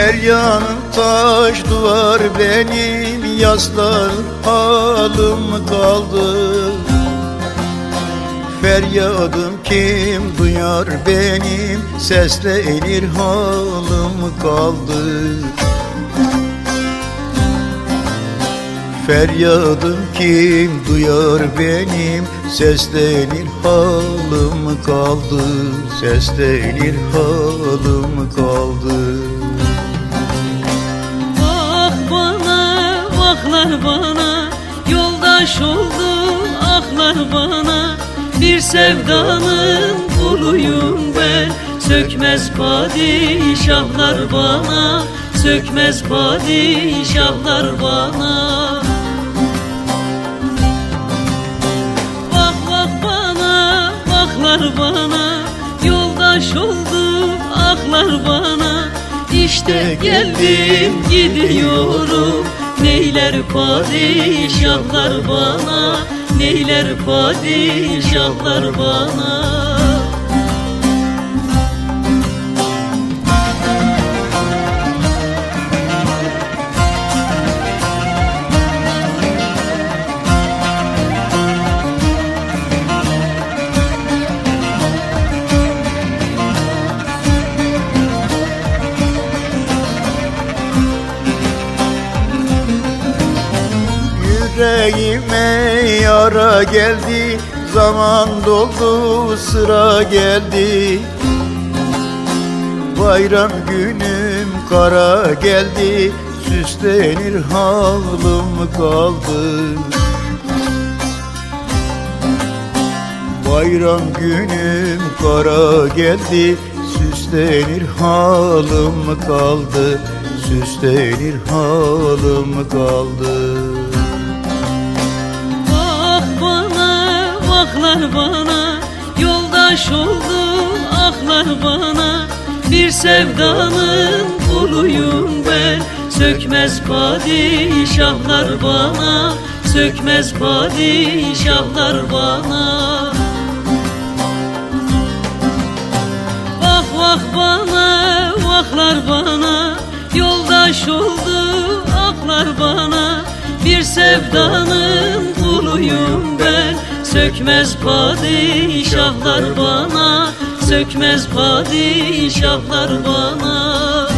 Bir yanım taş duvar benim Yaslar halim kaldı. Feryadım kim duyar benim Seslenir halim kaldı. Feryadım kim duyar benim Seslenir halim kaldı. Seslenir halim kaldı vahlar bana Yoldaş oldu ahlar bana. Bir sevdanın kuluyum ben Sökmez padişahlar bana Sökmez padişahlar bana. Vah vah bana, vahlar bana Yoldaş oldu ahlar bana. İşte geldim gidiyorum Neyler padişahlar bana? Neyler padişahlar bana Yüreğime yara geldi Zaman doldu sıra geldi. Bayram günüm kara geldi Süslenir halim kaldı. Bayram günüm kara geldi Süslenir halim kaldı Süslenir halim kaldı bana, vahlar bana Yoldaş oldu ahlar bana. Bir sevdanın kuluyum ben Sökmez padişahlar bana Sökmez padişahlar bana. Vah vah bana, vahlar bana Yoldaş oldu aklar bana. Bir sevdanın kuluyum ben Sökmez padişahlar bana Sökmez padişahlar bana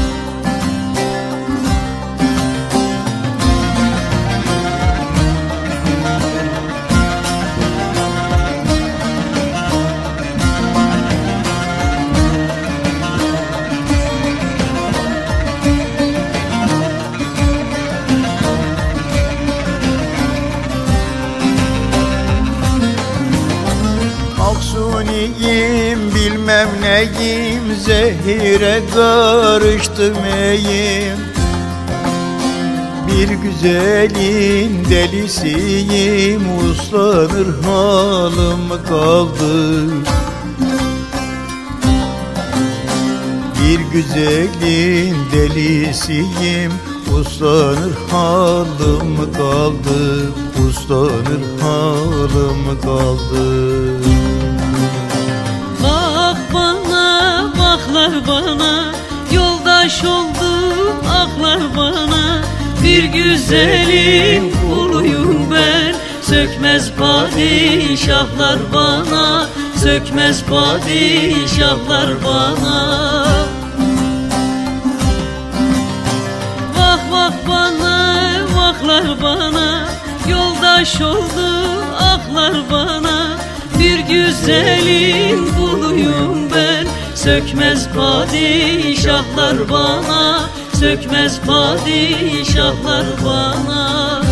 Aksuniyim bilmem neyim Zehire karıştım eyim Bir güzelin delisiyim Uslanır halim kaldı. Bir güzelin delisiyim Uslanır halim kaldı. Uslanır halim kaldı güzelin kuluyum ben. Sökmez padişahlar bana Sökmez padişahlar bana. Vah vah bana, vahlar bana Yoldaş oldu ahlar bana. Bir güzelin kuluyum ben Sökmez padişahlar bana Sökmez padişahlar bana